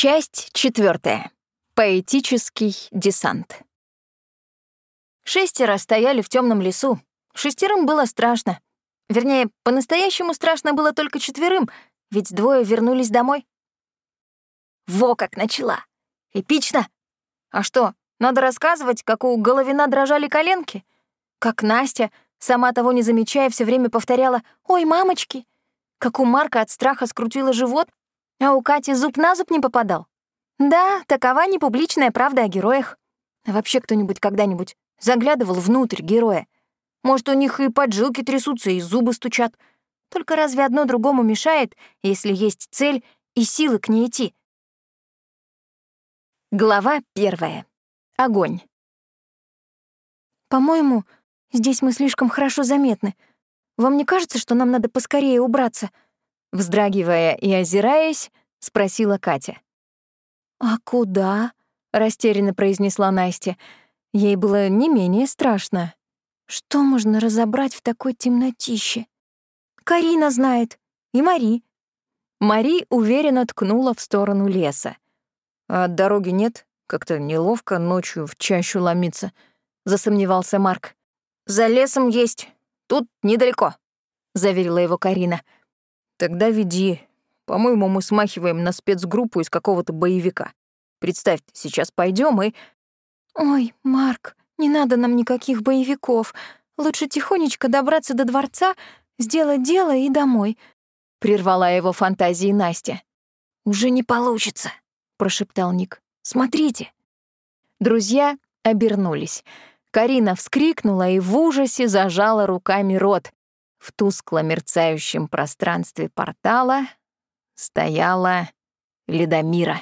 Часть четвертая. Поэтический десант. Шестеро стояли в темном лесу. Шестерым было страшно. Вернее, по-настоящему страшно было только четверым, ведь двое вернулись домой. Во как начала! Эпично! А что, надо рассказывать, как у Головина дрожали коленки? Как Настя, сама того не замечая, все время повторяла «Ой, мамочки!» Как у Марка от страха скрутила живот, а у Кати зуб на зуб не попадал. Да, такова непубличная правда о героях. вообще кто-нибудь когда-нибудь заглядывал внутрь героя? Может, у них и поджилки трясутся, и зубы стучат. Только разве одно другому мешает, если есть цель и силы к ней идти? Глава первая. Огонь. «По-моему, здесь мы слишком хорошо заметны. Вам не кажется, что нам надо поскорее убраться?» Вздрагивая и озираясь, спросила Катя. «А куда?» — растерянно произнесла Настя. Ей было не менее страшно. «Что можно разобрать в такой темнотище?» «Карина знает. И Мари». Мари уверенно ткнула в сторону леса. «А дороги нет? Как-то неловко ночью в чащу ломиться», — засомневался Марк. «За лесом есть. Тут недалеко», — заверила его Карина. «Тогда веди. По-моему, мы смахиваем на спецгруппу из какого-то боевика. Представьте, сейчас пойдем и...» «Ой, Марк, не надо нам никаких боевиков. Лучше тихонечко добраться до дворца, сделать дело и домой», — прервала его фантазии Настя. «Уже не получится», — прошептал Ник. «Смотрите». Друзья обернулись. Карина вскрикнула и в ужасе зажала руками рот. В тускло мерцающем пространстве портала стояла Ледомира.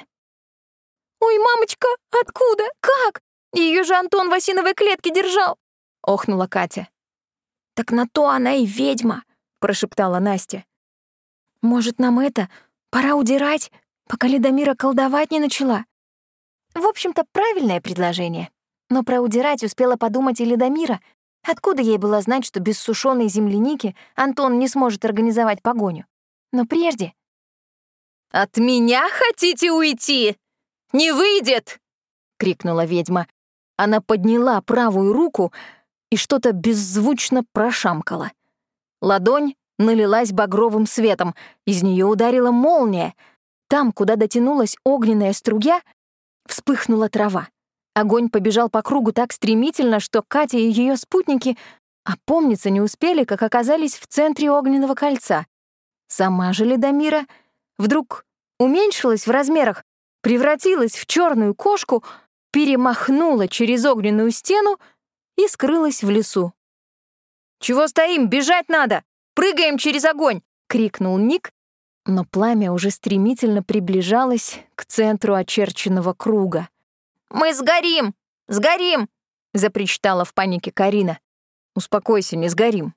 «Ой, мамочка, откуда? Как? Ее же Антон в осиновой клетке держал!» — охнула Катя. «Так на то она и ведьма!» — прошептала Настя. «Может, нам это, пора удирать, пока Ледомира колдовать не начала?» В общем-то, правильное предложение. Но про удирать успела подумать и Ледомира, Откуда ей было знать, что без сушеной земляники Антон не сможет организовать погоню? Но прежде... «От меня хотите уйти? Не выйдет!» — крикнула ведьма. Она подняла правую руку и что-то беззвучно прошамкала. Ладонь налилась багровым светом, из нее ударила молния. Там, куда дотянулась огненная струя, вспыхнула трава. Огонь побежал по кругу так стремительно, что Катя и ее спутники опомниться не успели, как оказались в центре огненного кольца. Сама же Ледомира вдруг уменьшилась в размерах, превратилась в черную кошку, перемахнула через огненную стену и скрылась в лесу. «Чего стоим? Бежать надо! Прыгаем через огонь!» — крикнул Ник, но пламя уже стремительно приближалось к центру очерченного круга. «Мы сгорим! Сгорим!» — запричитала в панике Карина. «Успокойся, не сгорим.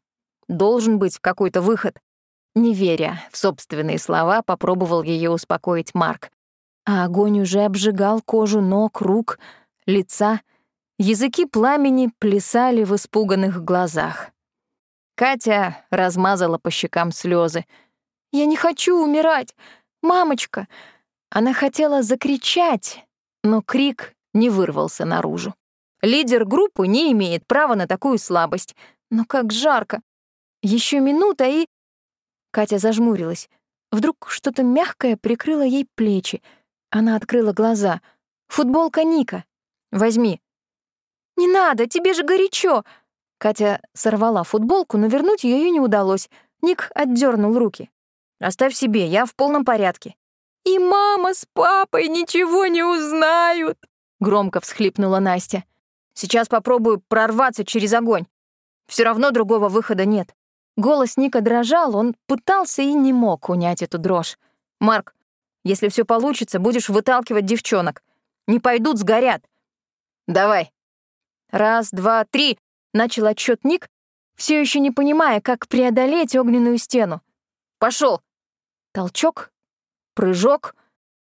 Должен быть какой-то выход». Не веря в собственные слова, попробовал ее успокоить Марк. А огонь уже обжигал кожу ног, рук, лица. Языки пламени плясали в испуганных глазах. Катя размазала по щекам слезы. «Я не хочу умирать! Мамочка!» Она хотела закричать, но крик не вырвался наружу. Лидер группы не имеет права на такую слабость. Но как жарко. Еще минута и... Катя зажмурилась. Вдруг что-то мягкое прикрыло ей плечи. Она открыла глаза. «Футболка Ника. Возьми». «Не надо, тебе же горячо!» Катя сорвала футболку, но вернуть ее не удалось. Ник отдернул руки. «Оставь себе, я в полном порядке». «И мама с папой ничего не узнают!» Громко всхлипнула Настя. Сейчас попробую прорваться через огонь. Все равно другого выхода нет. Голос Ника дрожал, он пытался и не мог унять эту дрожь. «Марк, если все получится, будешь выталкивать девчонок. Не пойдут, сгорят. Давай. Раз, два, три. Начал отчет Ник, все еще не понимая, как преодолеть огненную стену. Пошел. Толчок, прыжок.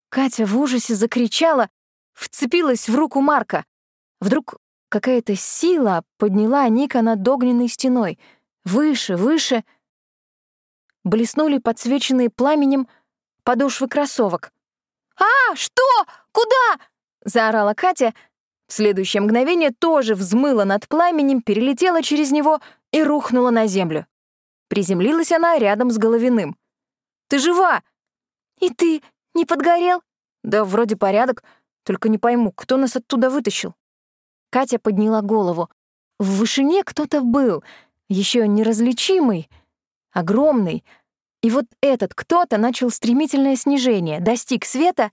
Катя в ужасе закричала, вцепилась в руку Марка. Вдруг какая-то сила подняла Ника над огненной стеной. Выше, выше. Блеснули подсвеченные пламенем подошвы кроссовок. «А, что? Куда?» — заорала Катя. В следующее мгновение тоже взмыла над пламенем, перелетела через него и рухнула на землю. Приземлилась она рядом с Головиным. «Ты жива!» «И ты не подгорел?» «Да вроде порядок, только не пойму, кто нас оттуда вытащил?» Катя подняла голову. В вышине кто-то был, еще неразличимый, огромный. И вот этот кто-то начал стремительное снижение, достиг света.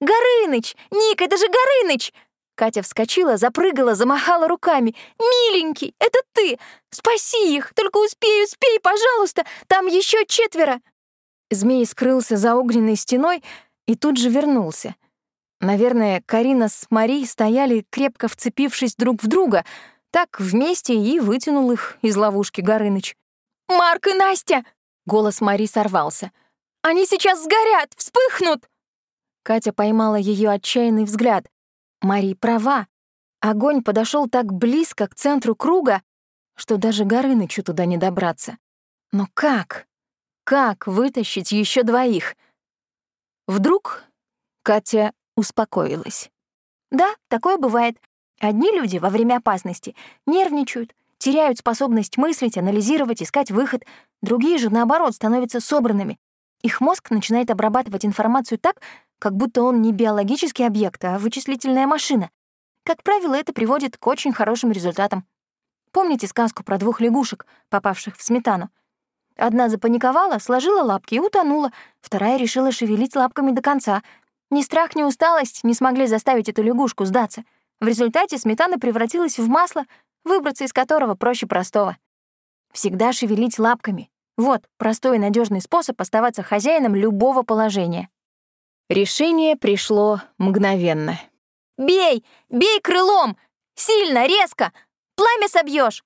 «Горыныч! Ник, это же Горыныч!» Катя вскочила, запрыгала, замахала руками. «Миленький, это ты! Спаси их! Только успей, успей, пожалуйста! Там еще четверо!» Змей скрылся за огненной стеной и тут же вернулся. Наверное, Карина с Мари стояли, крепко вцепившись друг в друга, так вместе и вытянул их из ловушки Горыныч. «Марк и Настя!» — голос Мари сорвался. «Они сейчас сгорят, вспыхнут!» Катя поймала ее отчаянный взгляд. Мари права. Огонь подошел так близко к центру круга, что даже Горынычу туда не добраться. Но как? Как вытащить еще двоих? Вдруг Катя успокоилась. Да, такое бывает. Одни люди во время опасности нервничают, теряют способность мыслить, анализировать, искать выход. Другие же, наоборот, становятся собранными. Их мозг начинает обрабатывать информацию так, как будто он не биологический объект, а вычислительная машина. Как правило, это приводит к очень хорошим результатам. Помните сказку про двух лягушек, попавших в сметану? Одна запаниковала, сложила лапки и утонула, вторая решила шевелить лапками до конца. Ни страх, ни усталость не смогли заставить эту лягушку сдаться. В результате сметана превратилась в масло, выбраться из которого проще простого. Всегда шевелить лапками. Вот простой и надежный способ оставаться хозяином любого положения. Решение пришло мгновенно. «Бей! Бей крылом! Сильно, резко! Пламя собьешь!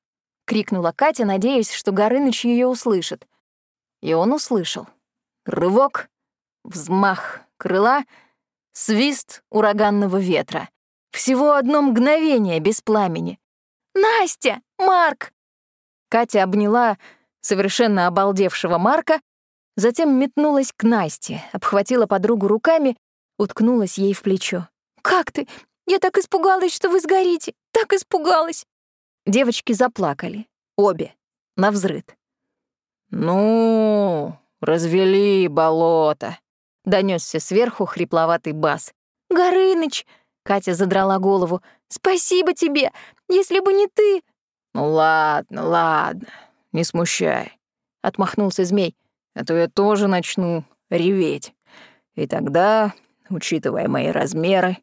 крикнула Катя, надеясь, что Горыныч ее услышит. И он услышал. Рывок, взмах крыла, свист ураганного ветра. Всего одно мгновение без пламени. «Настя! Марк!» Катя обняла совершенно обалдевшего Марка Затем метнулась к Насте, обхватила подругу руками, уткнулась ей в плечо. «Как ты? Я так испугалась, что вы сгорите! Так испугалась!» Девочки заплакали. Обе. Навзрыд. «Ну, развели болото!» — донесся сверху хрипловатый бас. «Горыныч!» — Катя задрала голову. «Спасибо тебе! Если бы не ты...» «Ну ладно, ладно, не смущай», — отмахнулся змей а то я тоже начну реветь. И тогда, учитывая мои размеры,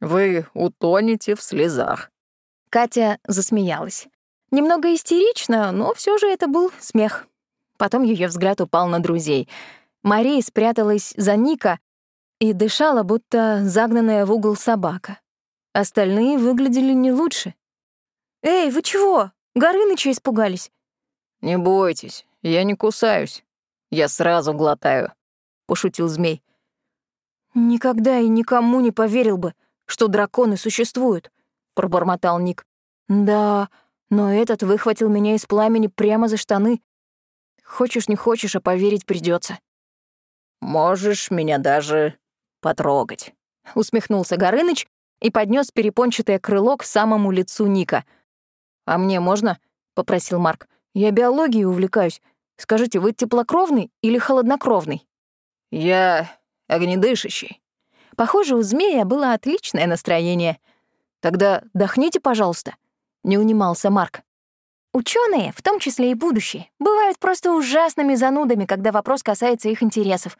вы утонете в слезах». Катя засмеялась. Немного истерично, но все же это был смех. Потом ее взгляд упал на друзей. Мария спряталась за Ника и дышала, будто загнанная в угол собака. Остальные выглядели не лучше. «Эй, вы чего? Горыныча испугались?» «Не бойтесь, я не кусаюсь. Я сразу глотаю», — пошутил змей. «Никогда и никому не поверил бы, что драконы существуют», — пробормотал Ник. «Да, но этот выхватил меня из пламени прямо за штаны. Хочешь, не хочешь, а поверить придется. «Можешь меня даже потрогать», — усмехнулся Горыныч и поднес перепончатое крыло к самому лицу Ника. «А мне можно?» — попросил Марк. «Я биологией увлекаюсь. Скажите, вы теплокровный или холоднокровный?» «Я огнедышащий». Похоже, у змея было отличное настроение. «Тогда дохните, пожалуйста», — не унимался Марк. Ученые, в том числе и будущие, бывают просто ужасными занудами, когда вопрос касается их интересов.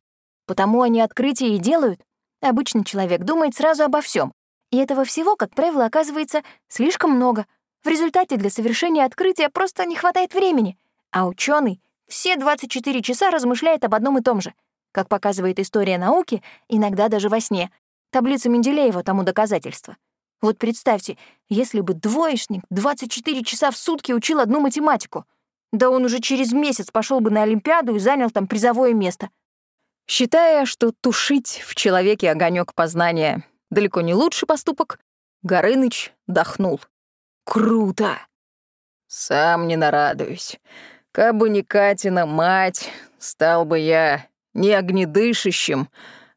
Потому они открытия и делают. Обычный человек думает сразу обо всем, и этого всего, как правило, оказывается слишком много. В результате для совершения открытия просто не хватает времени. А ученый все 24 часа размышляет об одном и том же. Как показывает история науки, иногда даже во сне. Таблица Менделеева тому доказательство. Вот представьте, если бы двоечник 24 часа в сутки учил одну математику, да он уже через месяц пошел бы на Олимпиаду и занял там призовое место. Считая, что тушить в человеке огонек познания далеко не лучший поступок, Горыныч дохнул. «Круто!» «Сам не нарадуюсь. Кабы не Катина мать, стал бы я не огнедышащим,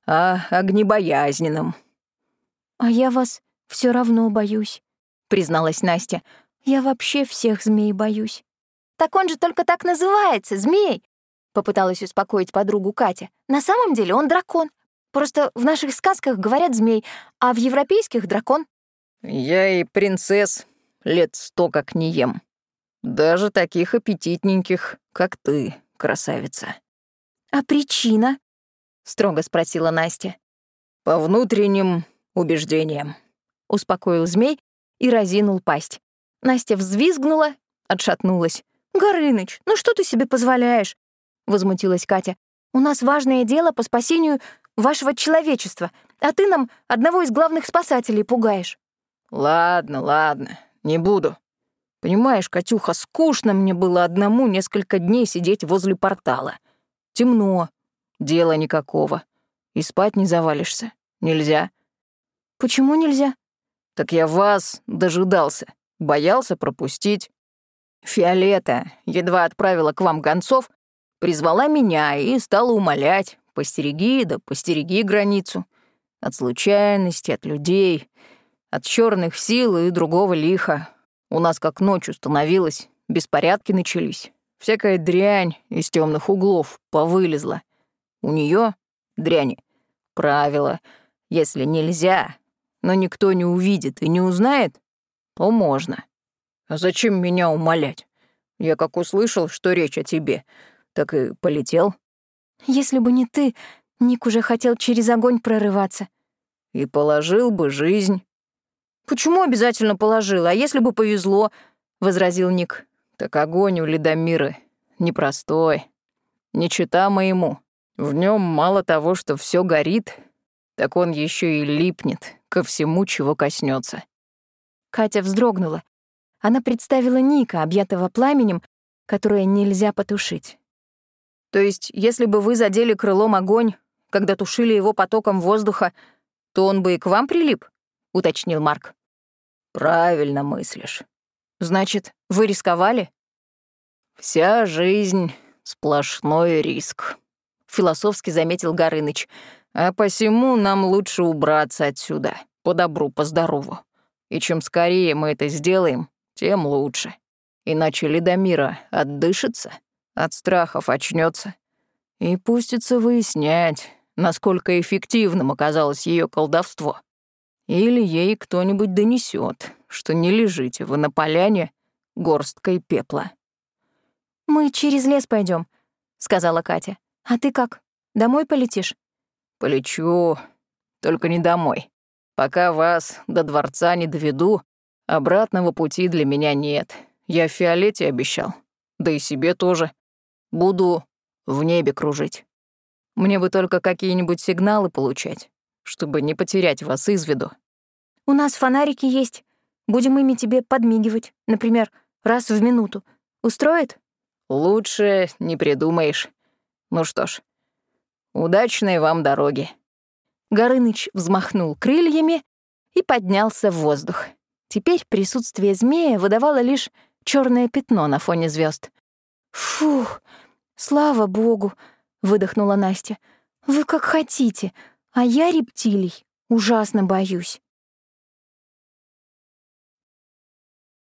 а огнебоязненным». «А я вас все равно боюсь», — призналась Настя. «Я вообще всех змей боюсь». «Так он же только так называется, змей!» — попыталась успокоить подругу Катя. «На самом деле он дракон. Просто в наших сказках говорят змей, а в европейских — дракон». «Я и принцесс лет сто как не ем. Даже таких аппетитненьких, как ты, красавица». «А причина?» — строго спросила Настя. «По внутренним убеждениям», — успокоил змей и разинул пасть. Настя взвизгнула, отшатнулась. «Горыныч, ну что ты себе позволяешь?» — возмутилась Катя. «У нас важное дело по спасению вашего человечества, а ты нам одного из главных спасателей пугаешь». «Ладно, ладно, не буду. Понимаешь, Катюха, скучно мне было одному несколько дней сидеть возле портала. Темно, дела никакого. И спать не завалишься. Нельзя. Почему нельзя? Так я вас дожидался. Боялся пропустить. Фиолета едва отправила к вам гонцов, призвала меня и стала умолять. Постереги, да постереги границу. От случайности, от людей, от черных сил и другого лиха. У нас как ночью становилось, беспорядки начались. Всякая дрянь из темных углов повылезла. У нее дряни. Правило. Если нельзя, но никто не увидит и не узнает, то можно. А зачем меня умолять? Я как услышал, что речь о тебе, так и полетел. Если бы не ты, Ник уже хотел через огонь прорываться. И положил бы жизнь. Почему обязательно положил? А если бы повезло? возразил Ник. Так огонь у Ледомиры непростой. Не чита моему. В нем мало того, что все горит, так он еще и липнет ко всему, чего коснется. Катя вздрогнула. Она представила Ника, объятого пламенем, которое нельзя потушить. То есть, если бы вы задели крылом огонь, когда тушили его потоком воздуха, то он бы и к вам прилип? уточнил Марк. Правильно мыслишь. Значит, вы рисковали? Вся жизнь — сплошной риск, философски заметил Горыныч. А посему нам лучше убраться отсюда, по добру, по здорову. И чем скорее мы это сделаем, тем лучше. Иначе Ледомира отдышится, от страхов очнется и пустится выяснять, насколько эффективным оказалось ее колдовство. Или ей кто-нибудь донесет, что не лежите вы на поляне горсткой пепла. «Мы через лес пойдем, сказала Катя. «А ты как, домой полетишь?» «Полечу, только не домой. Пока вас до дворца не доведу, обратного пути для меня нет. Я Фиолете обещал, да и себе тоже. Буду в небе кружить. Мне бы только какие-нибудь сигналы получать, чтобы не потерять вас из виду». «У нас фонарики есть. Будем ими тебе подмигивать, например, раз в минуту. Устроит?» Лучше не придумаешь. Ну что ж, удачной вам дороги. Горыныч взмахнул крыльями и поднялся в воздух. Теперь присутствие змея выдавало лишь черное пятно на фоне звезд. «Фух, слава богу!» — выдохнула Настя. «Вы как хотите, а я рептилий ужасно боюсь».